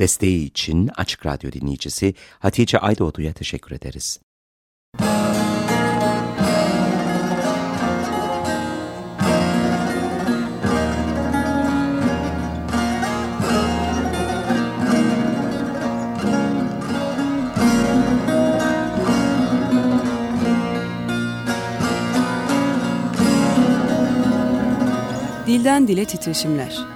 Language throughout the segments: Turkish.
Desteği için Açık Radyo dinleyicisi Hatice Aydoğdu'ya teşekkür ederiz. Dilden Dile Titreşimler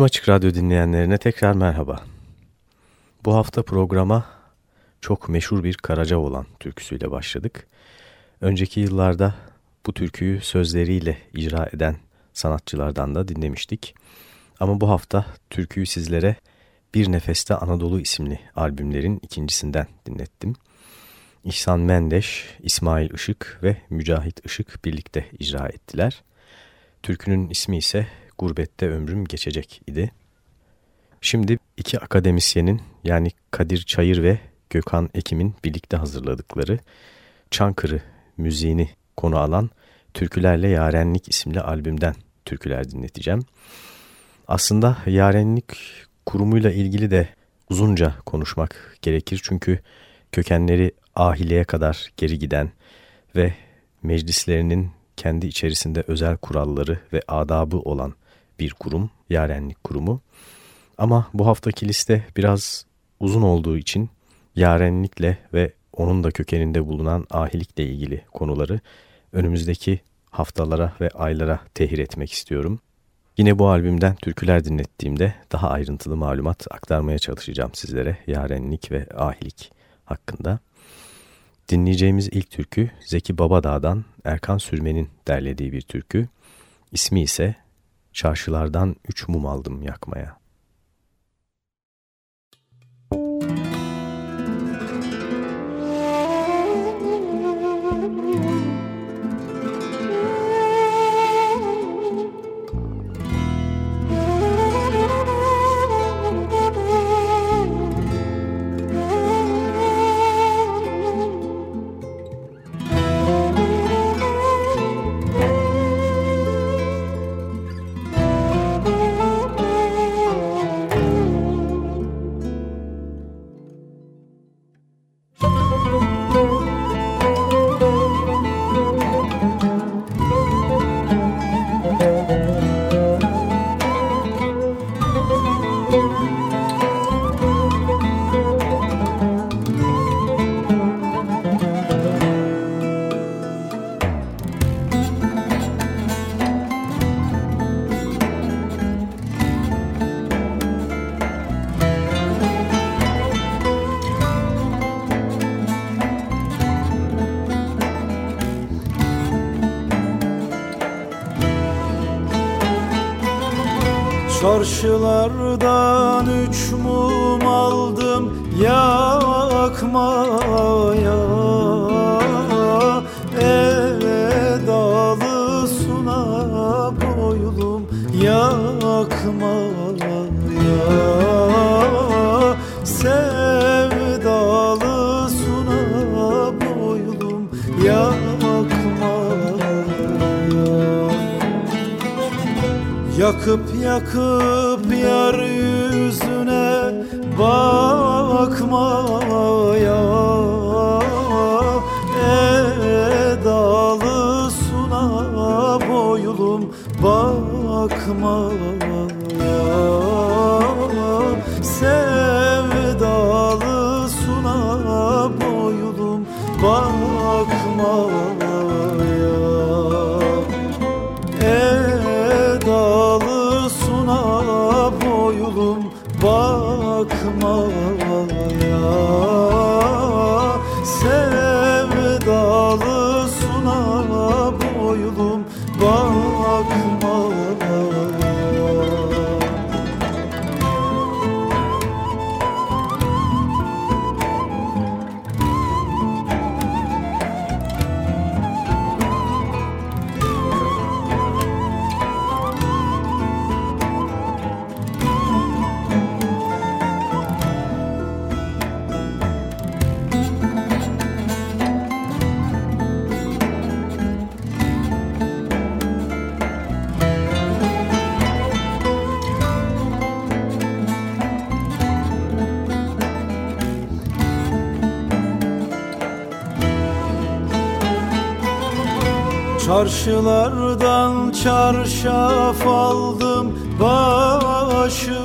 Tüm Açık Radyo dinleyenlerine tekrar merhaba. Bu hafta programa çok meşhur bir Karaca olan türküsüyle başladık. Önceki yıllarda bu türküyü sözleriyle icra eden sanatçılardan da dinlemiştik. Ama bu hafta türküyü sizlere Bir Nefeste Anadolu isimli albümlerin ikincisinden dinlettim. İhsan Mendeş, İsmail Işık ve Mücahit Işık birlikte icra ettiler. Türkünün ismi ise Gurbette Ömrüm Geçecek idi. Şimdi iki akademisyenin yani Kadir Çayır ve Gökhan Ekim'in birlikte hazırladıkları Çankırı müziğini konu alan Türkülerle Yarenlik isimli albümden türküler dinleteceğim. Aslında Yarenlik kurumuyla ilgili de uzunca konuşmak gerekir çünkü kökenleri ahileye kadar geri giden ve meclislerinin kendi içerisinde özel kuralları ve adabı olan bir kurum, Yarenlik Kurumu. Ama bu haftaki liste biraz uzun olduğu için yarenlikle ve onun da kökeninde bulunan ahilikle ilgili konuları önümüzdeki haftalara ve aylara tehir etmek istiyorum. Yine bu albümden türküler dinlettiğimde daha ayrıntılı malumat aktarmaya çalışacağım sizlere yarenlik ve ahilik hakkında. Dinleyeceğimiz ilk türkü Zeki Babadağ'dan Erkan Sürmen'in derlediği bir türkü. İsmi ise Çarşılardan Üç Mum Aldım Yakmaya. Yakıp yakıp yar yüzüne bakmaya Edalı suna boylum bakmaya Çarşılardan çarşaf aldım başıma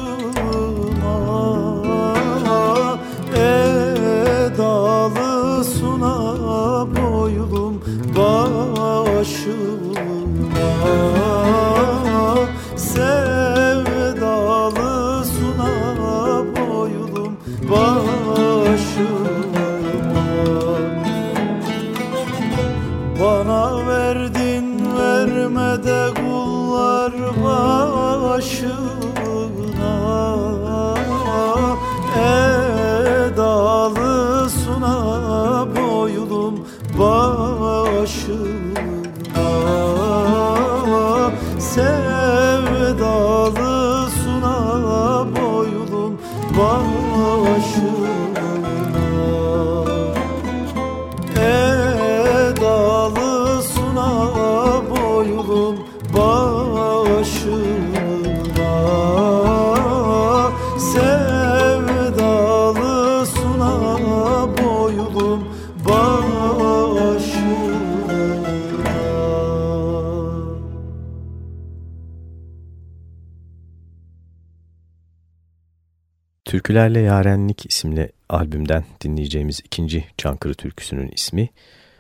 Türkülerle Yarenlik isimli albümden dinleyeceğimiz ikinci Çankırı türküsünün ismi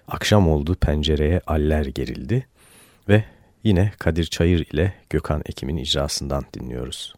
Akşam oldu pencereye aller gerildi ve yine Kadir Çayır ile Gökhan Ekim'in icrasından dinliyoruz.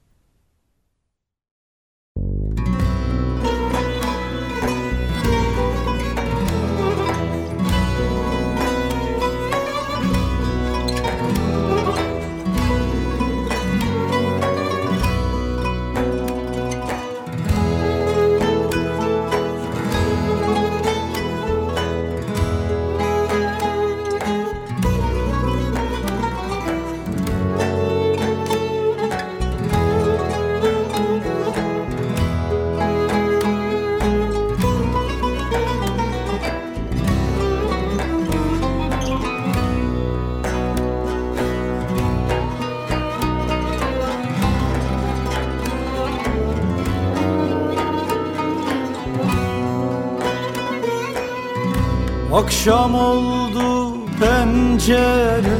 Akşam oldu pencere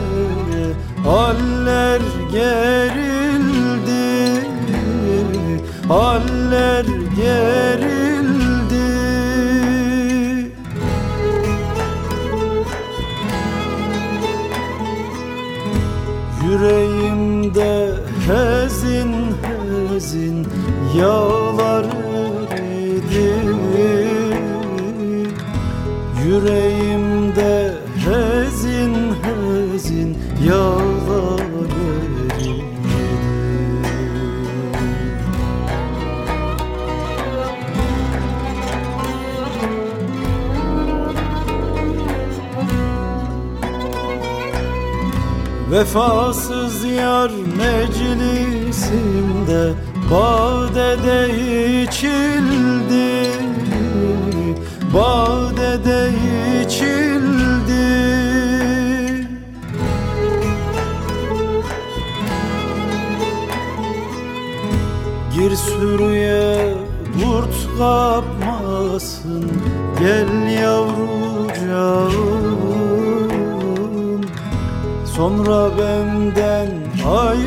Haller gerildi. Haller gerildi. Yüreğimde hezin hezin yağlar Badede içildi. Badede içildi. Gir sürüye kurt kapmasın. Gel yavrucağım Sonra benden ayrılırsın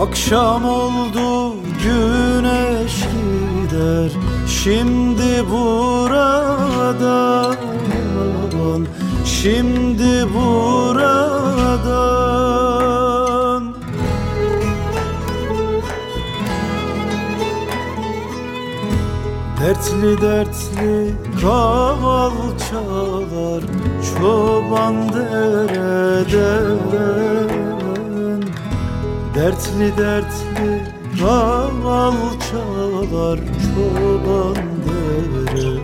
Akşam oldu güneş gider Şimdi buradan Şimdi buradan. Dertli dertli kaval çalar. Çoban dereden Dertli dertli daval çalar çoban derede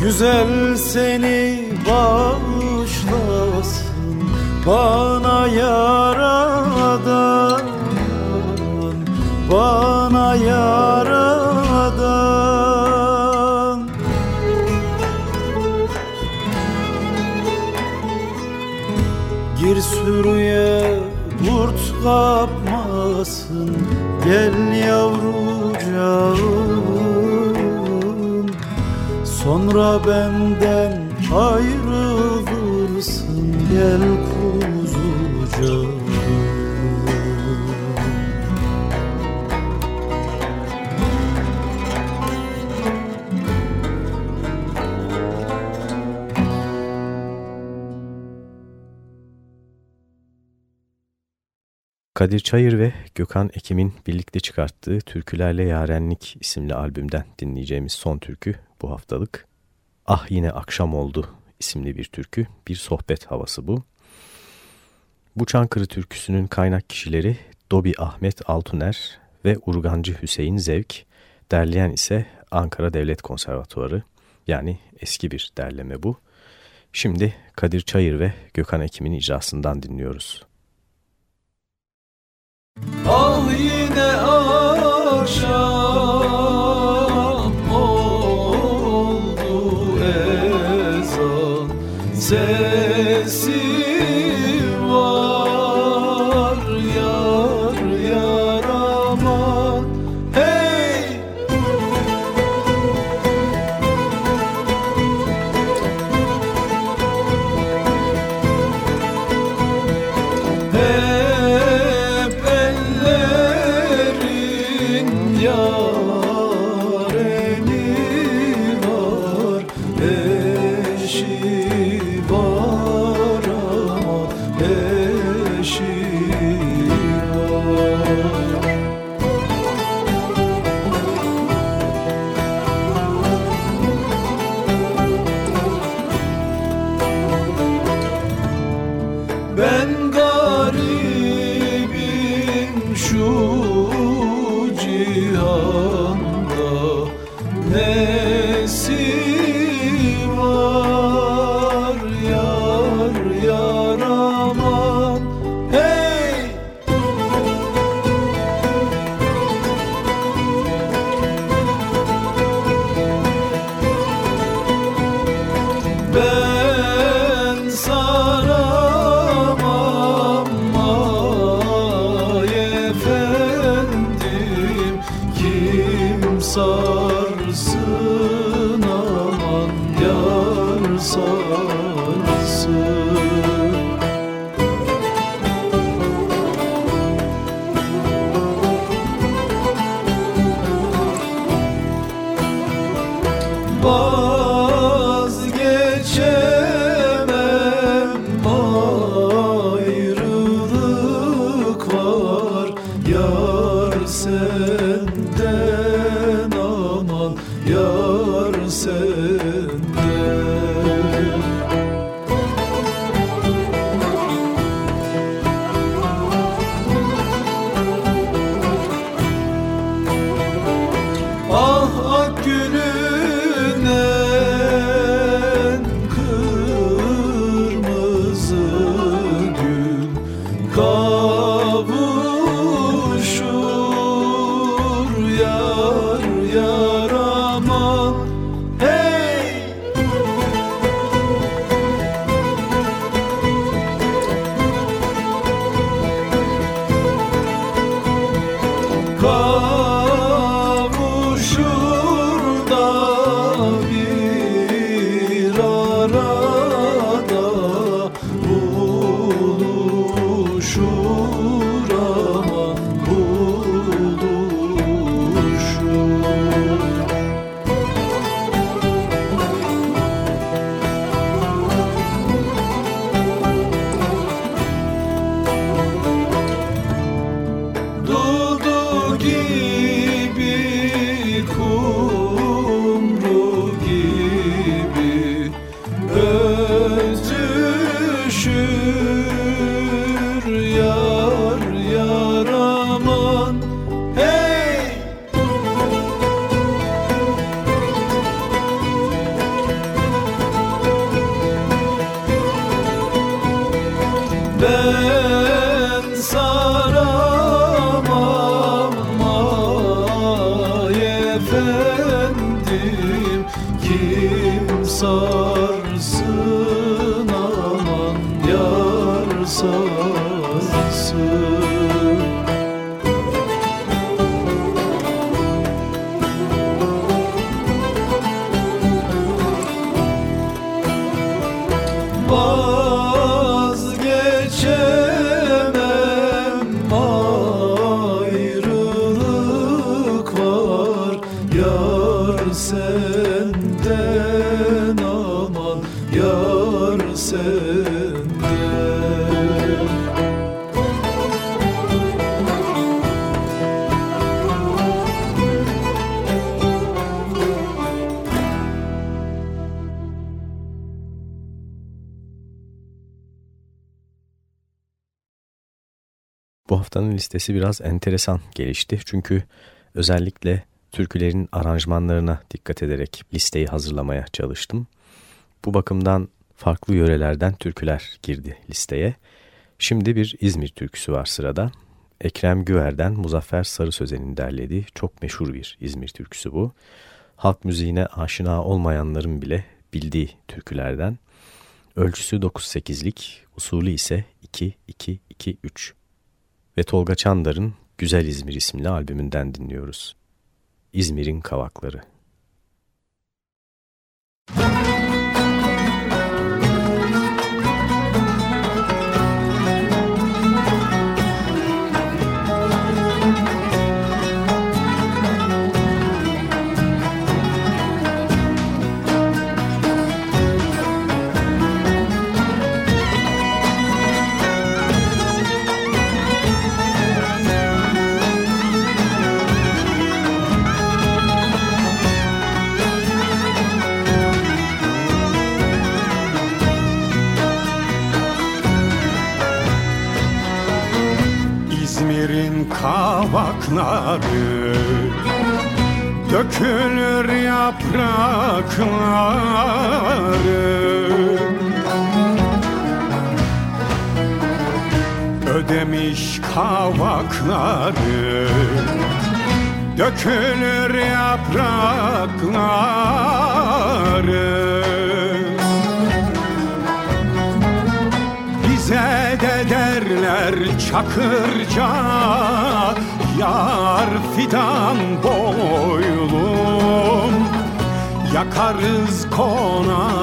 Güzel seni bağışlasın bana yaradan. Bana yaradan. Gir sürüye kurt kapmasın Gel yavrucağım Sonra benden ayrılırsın Gel Kadir Çayır ve Gökhan Ekim'in birlikte çıkarttığı Türkülerle Yarenlik isimli albümden dinleyeceğimiz son türkü bu haftalık. Ah Yine Akşam Oldu isimli bir türkü, bir sohbet havası bu. Bu Çankırı türküsünün kaynak kişileri Dobi Ahmet Altuner ve Urgancı Hüseyin Zevk, derleyen ise Ankara Devlet Konservatuarı yani eski bir derleme bu. Şimdi Kadir Çayır ve Gökhan Ekim'in icrasından dinliyoruz. Ah yine akşam listesi biraz enteresan gelişti. Çünkü özellikle türkülerin aranjmanlarına dikkat ederek listeyi hazırlamaya çalıştım. Bu bakımdan farklı yörelerden türküler girdi listeye. Şimdi bir İzmir türküsü var sırada. Ekrem Güver'den Muzaffer Sarı Sözen'in derlediği çok meşhur bir İzmir türküsü bu. Halk müziğine aşina olmayanların bile bildiği türkülerden. Ölçüsü 9-8'lik, usulü ise 2-2-2-3 ve Tolga Çandar'ın Güzel İzmir isimli albümünden dinliyoruz. İzmir'in Kavakları. kavakları Dökülür yaprakları. Ödemiş kavakları. Dökülür yaprakları. Bize de derler çakırca Yar fidan boylum Yakarız konakları.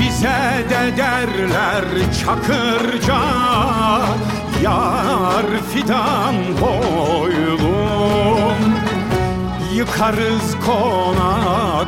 Bize de derler çakırca Yar fidan boylum Yıkarız konakları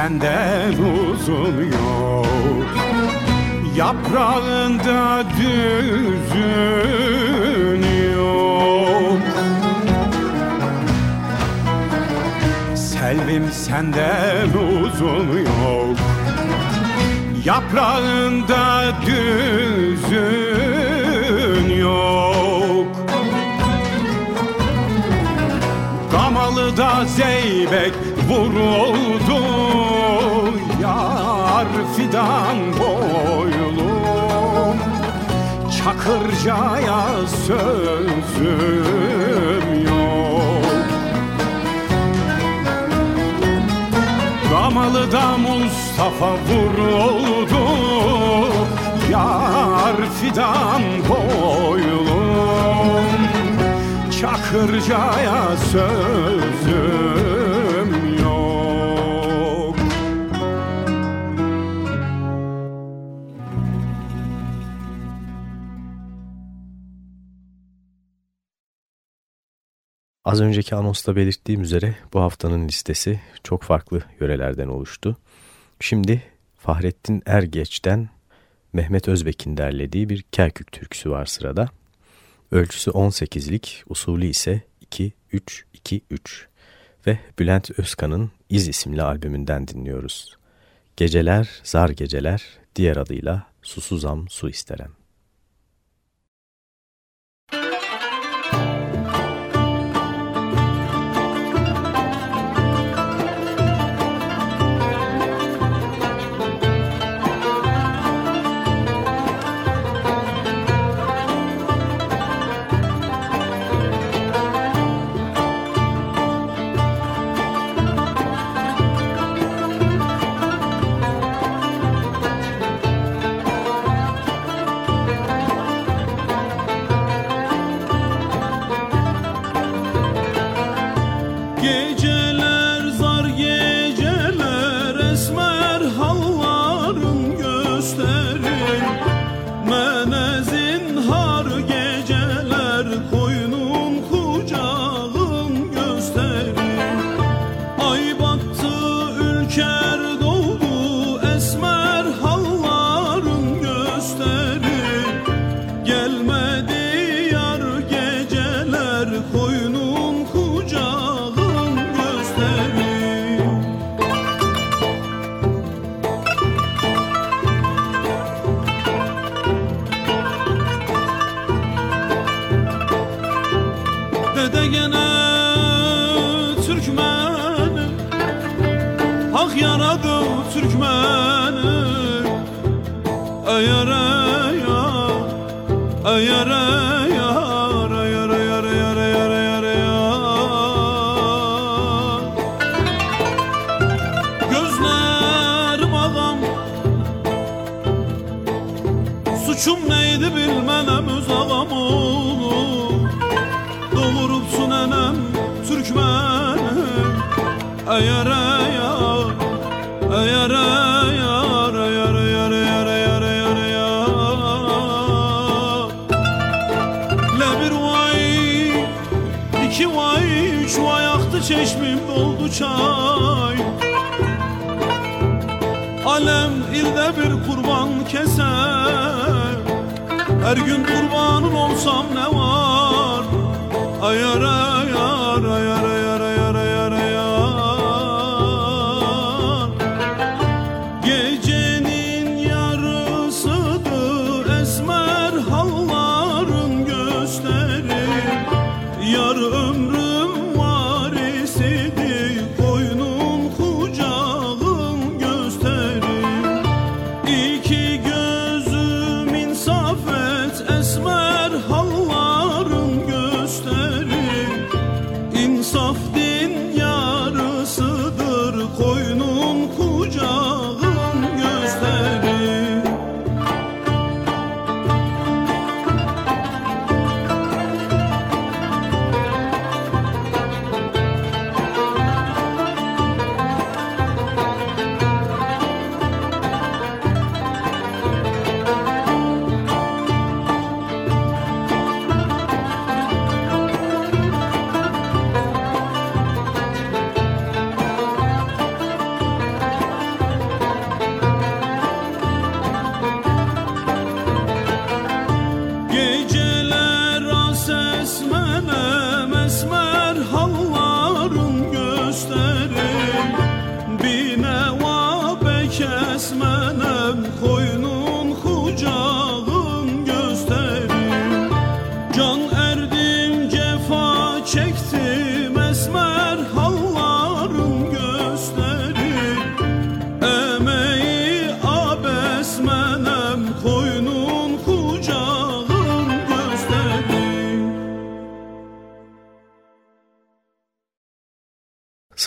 senden uzun yok. Yaprağında düzün yok. Selvim senden uzun yok. Yaprağında düzün yok. Gamalı da zeybek vuruldu Yar fidan boylum Çakırcaya sözüm yok. Gamalı da Mustafa vuruldu Yar fidan boylum Çakırcaya sözüm Az önceki anonsta belirttiğim üzere bu haftanın listesi çok farklı yörelerden oluştu. Şimdi Fahrettin Ergeç'ten Mehmet Özbek'in derlediği bir Kerkük türküsü var sırada. Ölçüsü 18'lik, usulü ise 2-3-2-3 ve Bülent Özkan'ın İz isimli albümünden dinliyoruz. Geceler, zar geceler, diğer adıyla Susuzam Su isterem.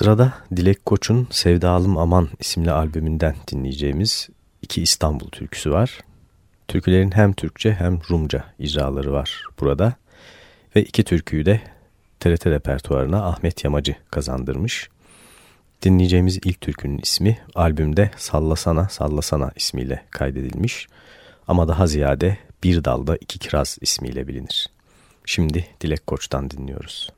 Sırada Dilek Koç'un Sevdalım Aman isimli albümünden dinleyeceğimiz iki İstanbul türküsü var. Türkülerin hem Türkçe hem Rumca icraları var burada. Ve iki türküyü de TRT repertuarına Ahmet Yamacı kazandırmış. Dinleyeceğimiz ilk türkünün ismi albümde Sallasana Sallasana ismiyle kaydedilmiş. Ama daha ziyade Bir Dalda İki Kiraz ismiyle bilinir. Şimdi Dilek Koç'tan dinliyoruz.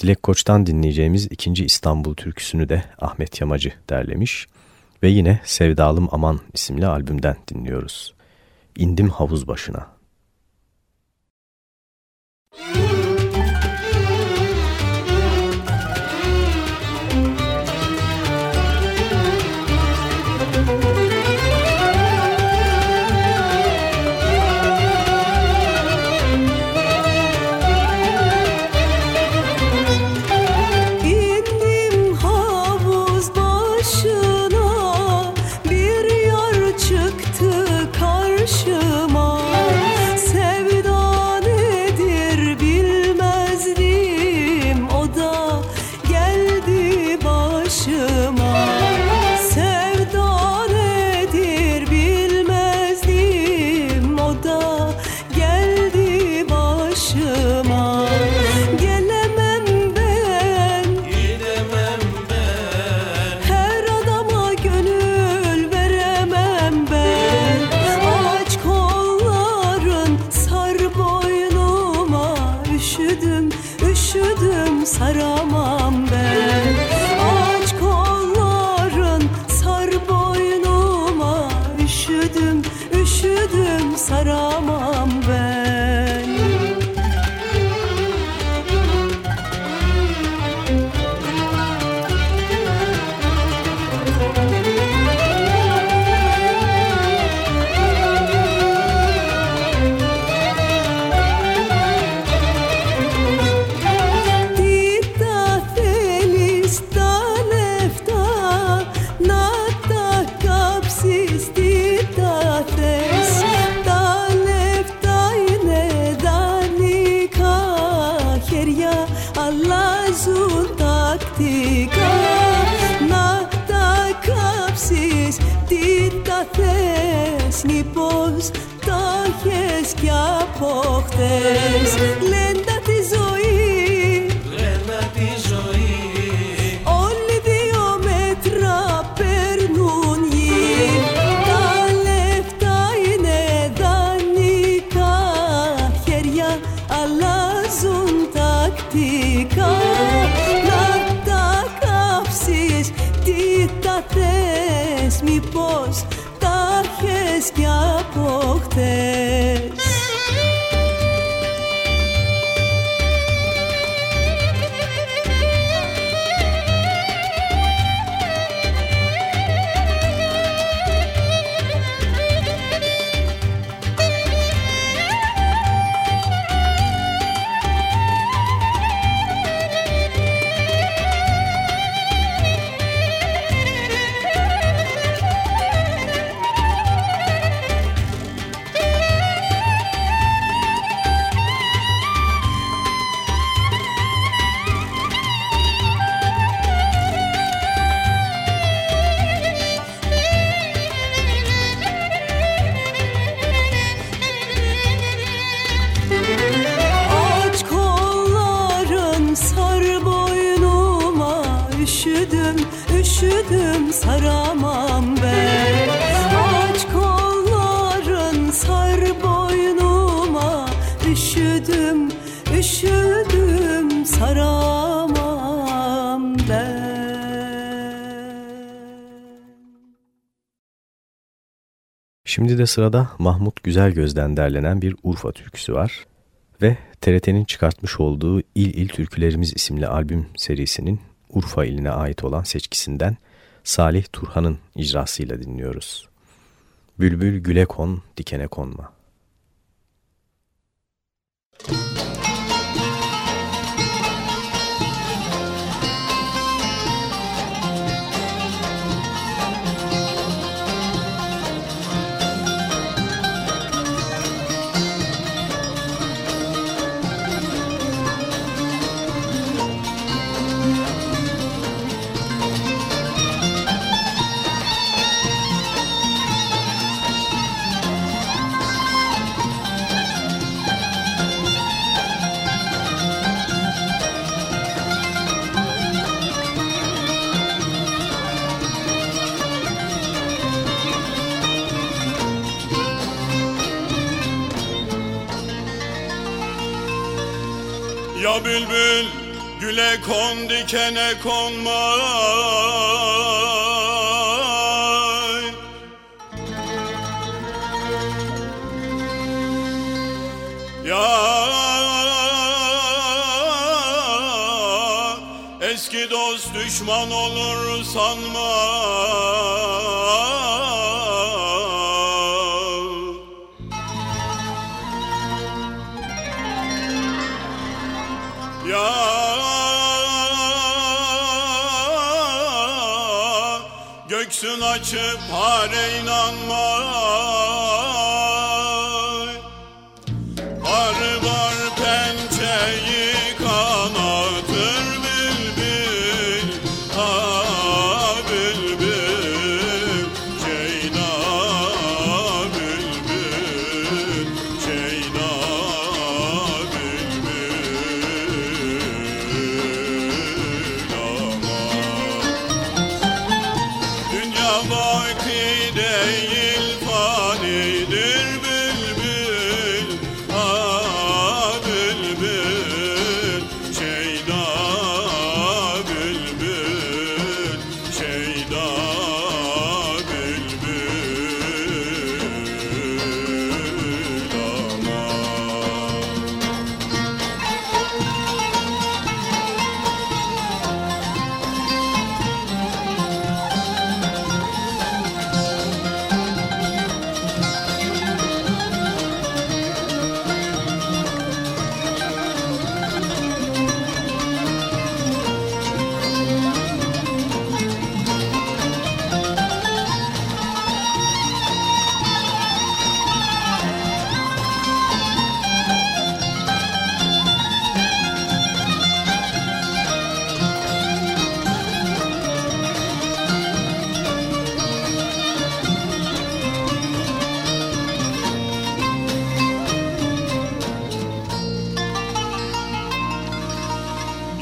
Dilek Koç'tan dinleyeceğimiz ikinci İstanbul türküsünü de Ahmet Yamacı derlemiş ve yine Sevdalım Aman isimli albümden dinliyoruz. İndim havuz başına. Şimdi de sırada Mahmut Güzelgöz'den derlenen bir Urfa türküsü var. Ve TRT'nin çıkartmış olduğu İl İl Türkülerimiz isimli albüm serisinin Urfa iline ait olan seçkisinden Salih Turhan'ın icrasıyla dinliyoruz. Bülbül güle kon, dikene konma. Müzik Güle kon dikene konma Ya eski dost düşman olur sanma Göksün açıp hare inanma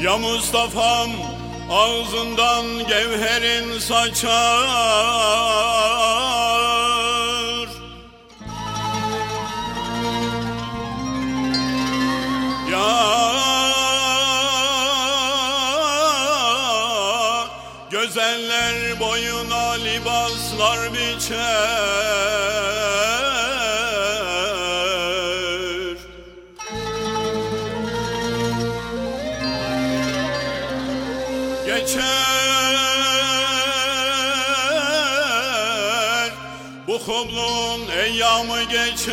Ya Mustafa'm ağzından gevherin saçar. Ya Gözeller boyuna libaslar biçer We get you.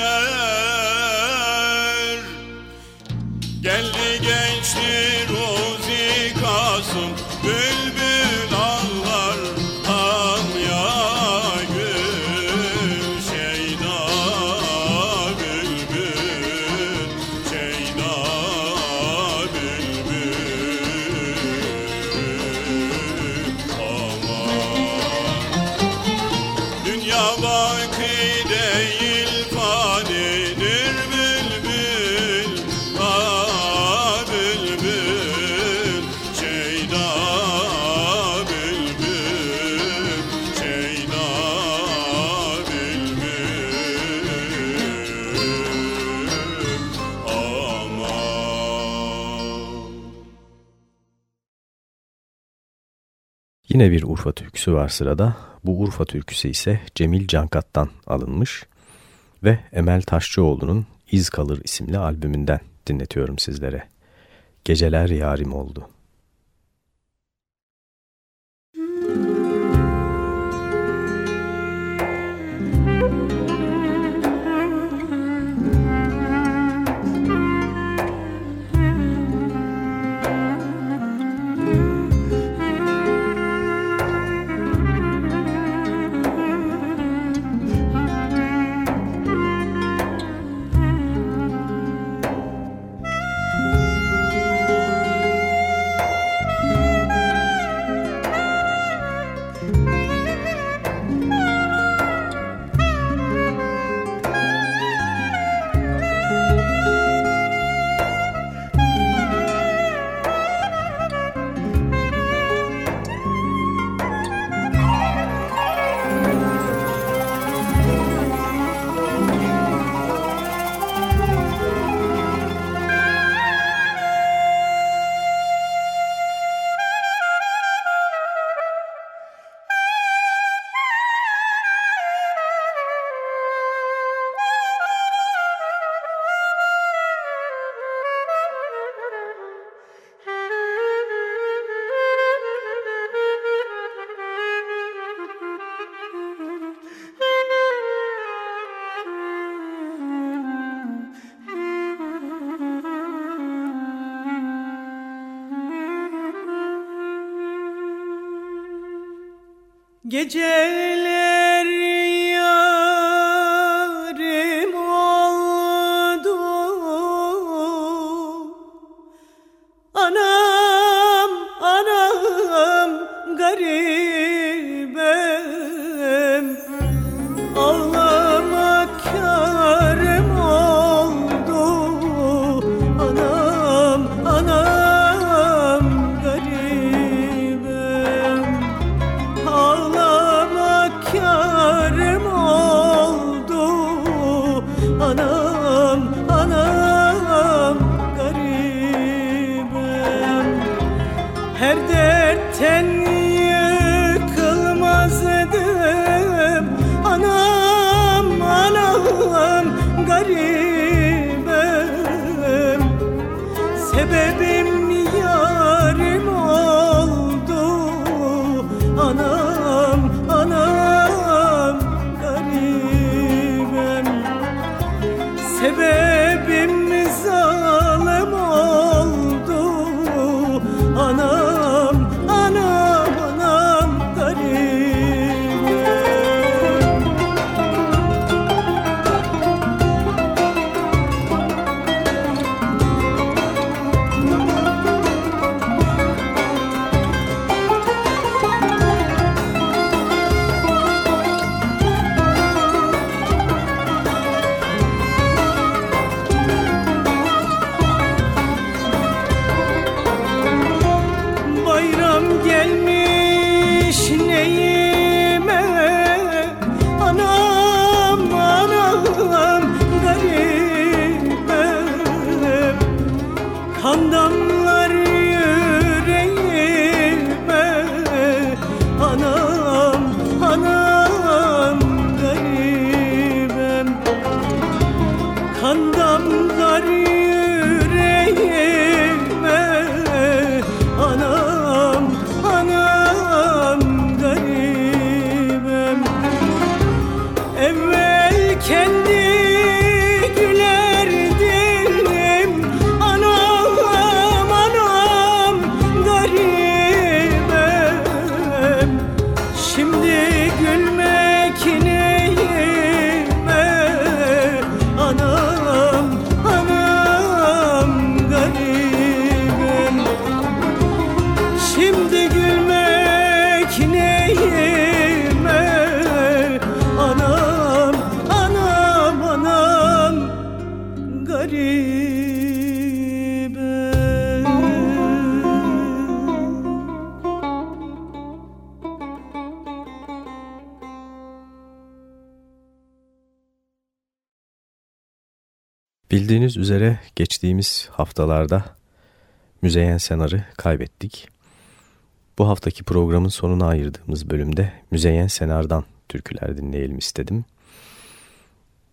Yine bir Urfa türküsü var sırada. Bu Urfa türküsü ise Cemil Cankat'tan alınmış ve Emel Taşçıoğlu'nun İz Kalır isimli albümünden dinletiyorum sizlere. Geceler yarim oldu. Geceler yarim oldu. Anam, anam garibim Bildiğiniz üzere geçtiğimiz haftalarda Müzeyyen Senar'ı kaybettik. Bu haftaki programın sonuna ayırdığımız bölümde Müzeyyen Senar'dan türküler dinleyelim istedim.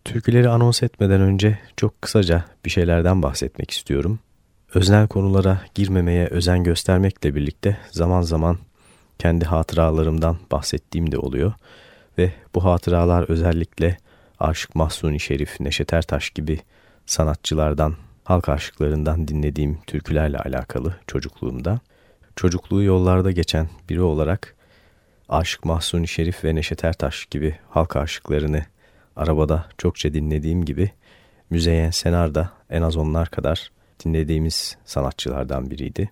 Türküleri anons etmeden önce çok kısaca bir şeylerden bahsetmek istiyorum. Öznel konulara girmemeye özen göstermekle birlikte zaman zaman kendi hatıralarımdan bahsettiğim de oluyor. Ve bu hatıralar özellikle Aşık Mahsuni Şerif, Neşet Ertaş gibi sanatçılardan, halk aşıklarından dinlediğim türkülerle alakalı çocukluğumda. Çocukluğu yollarda geçen biri olarak Aşık Mahsuni Şerif ve Neşet Ertaş gibi halk aşıklarını arabada çokça dinlediğim gibi Müzeyyen Senar da en az onlar kadar dinlediğimiz sanatçılardan biriydi.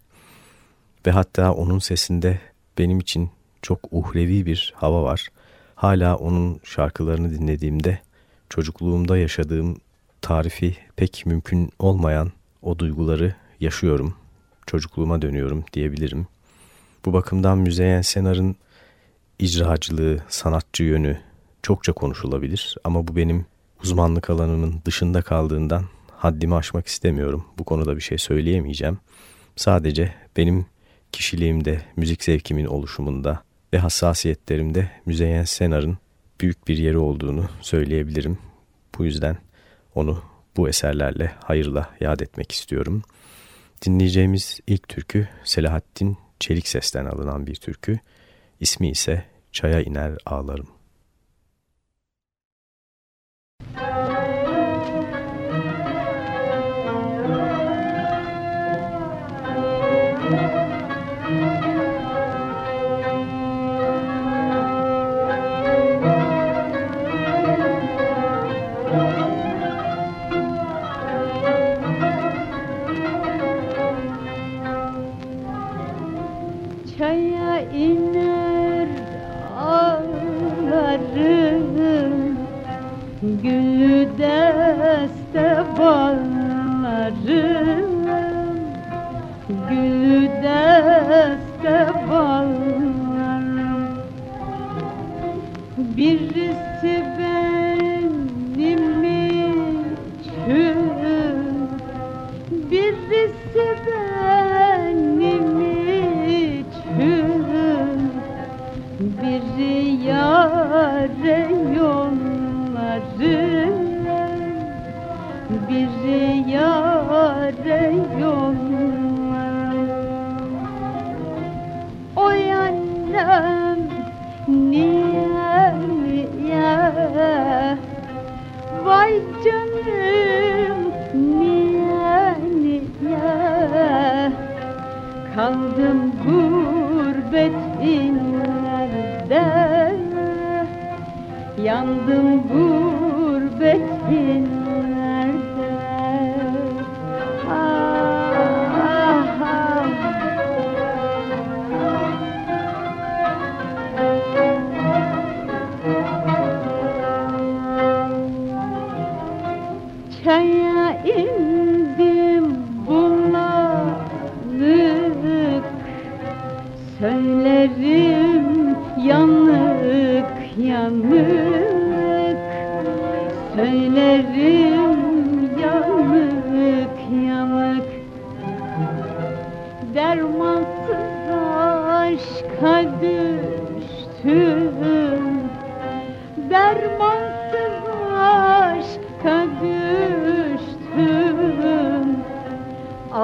Ve hatta onun sesinde benim için çok uhrevi bir hava var. Hala onun şarkılarını dinlediğimde çocukluğumda yaşadığım tarifi pek mümkün olmayan o duyguları yaşıyorum. Çocukluğuma dönüyorum diyebilirim. Bu bakımdan Müzeyyen Senar'ın icracılığı, sanatçı yönü çokça konuşulabilir. Ama bu benim uzmanlık alanımın dışında kaldığından haddimi aşmak istemiyorum. Bu konuda bir şey söyleyemeyeceğim. Sadece benim kişiliğimde, müzik zevkimin oluşumunda ve hassasiyetlerimde Müzeyyen Senar'ın büyük bir yeri olduğunu söyleyebilirim. Bu yüzden onu bu eserlerle hayırla yad etmek istiyorum. Dinleyeceğimiz ilk türkü Selahattin Çelik Ses'ten alınan bir türkü. İsmi ise Çaya iner ağlarım.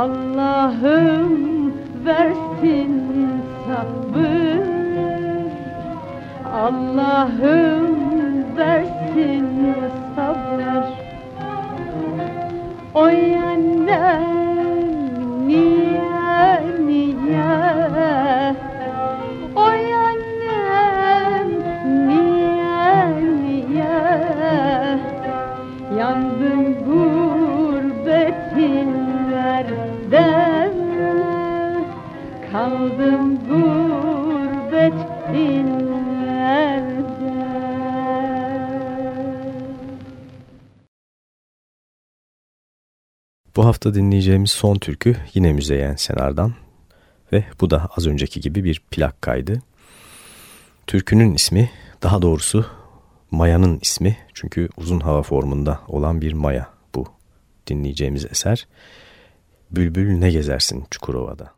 Allah'ım versin sabır. Allah'ım versin sabır. Oy annem hafta dinleyeceğimiz son türkü yine Müzeyyen Senar'dan ve bu da az önceki gibi bir plak kaydı. Türkünün ismi daha doğrusu Maya'nın ismi çünkü uzun hava formunda olan bir Maya bu dinleyeceğimiz eser. Bülbül ne gezersin Çukurova'da.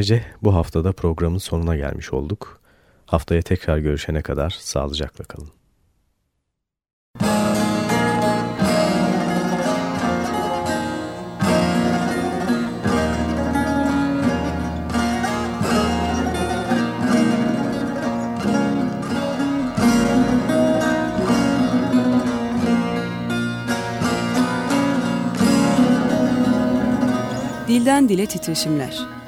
Böylece bu haftada programın sonuna gelmiş olduk. Haftaya tekrar görüşene kadar sağlıcakla kalın. Dilden dile titreşimler.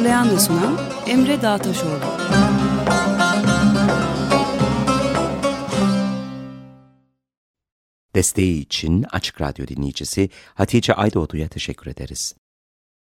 Hazırlayan ve sunan Emre Dağtaşoğlu. Desteği için Açık Radyo dinleyicisi Hatice Aydoğdu'ya teşekkür ederiz.